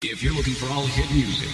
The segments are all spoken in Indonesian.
If you're looking for all hit music,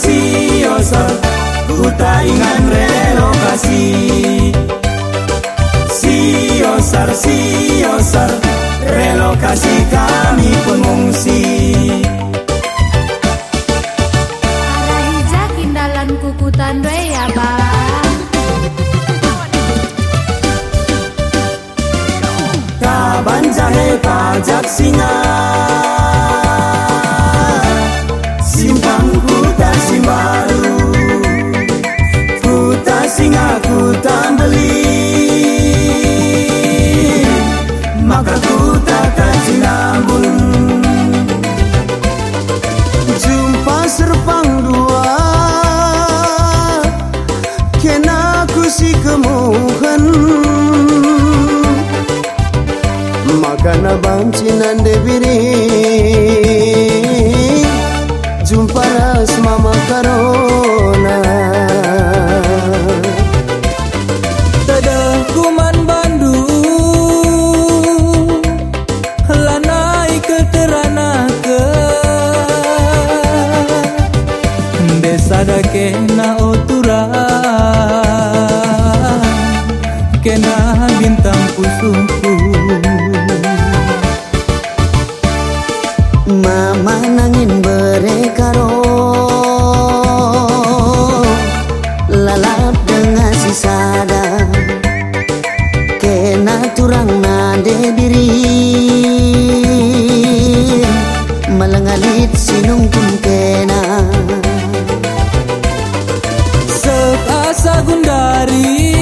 Siosar, siosar Ku tak ingat relokasi Siosar, siosar Relokasi kami pengungsi Arah hijakin dalam kukutan ya bang Kaban jahe pajak singa jumpa rasma makaroh ngalit sinong kumkena Sa pasa gundari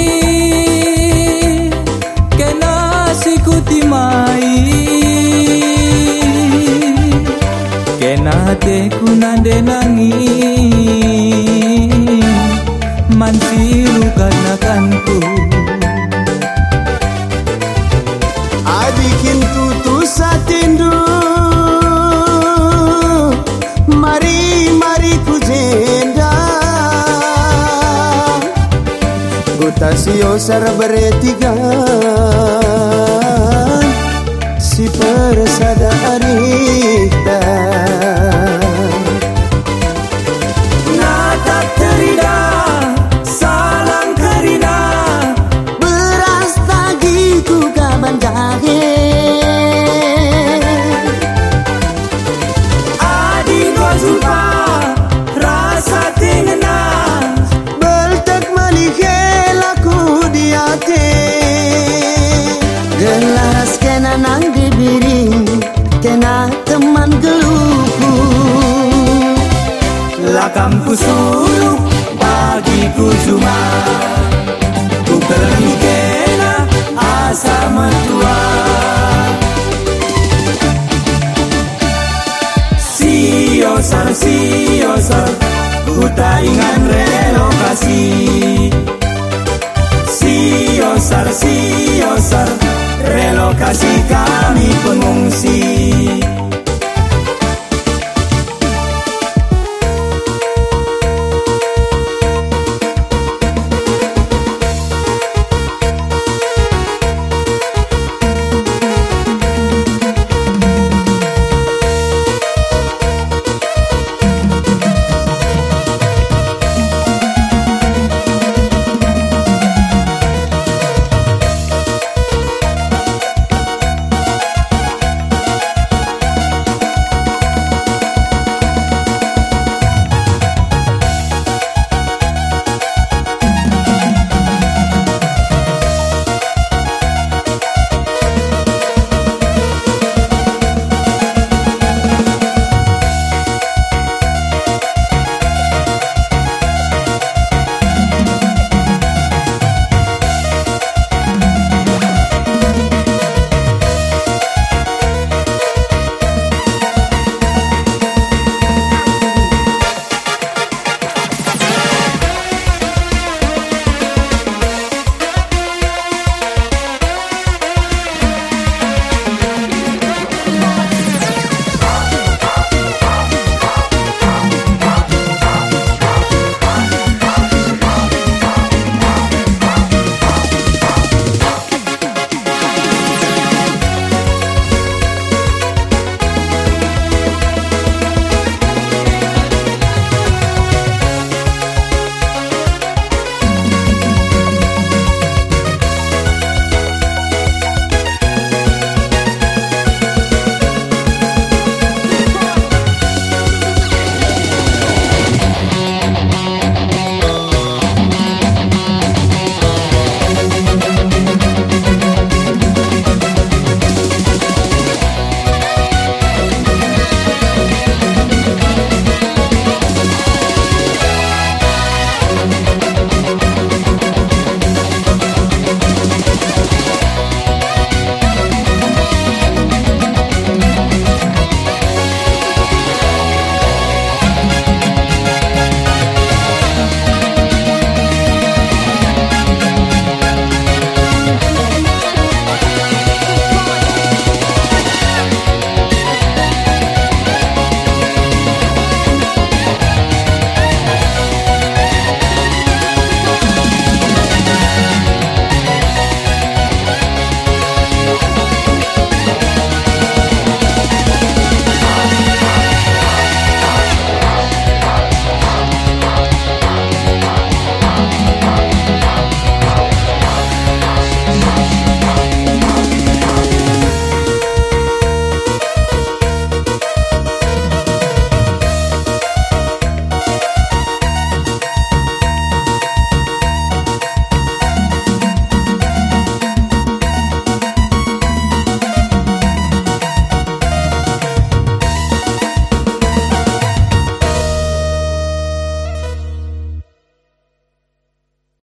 Kena sikuti mai Kena te kunande nangi. Mansiru karnakanku Kena Gutasio sarberetiga Si Lakam suluk bagiku cuma Ku kena asa mentua Siosar, siosar Ku tak ingat relokasi. Siosar, siosar Relokasi kami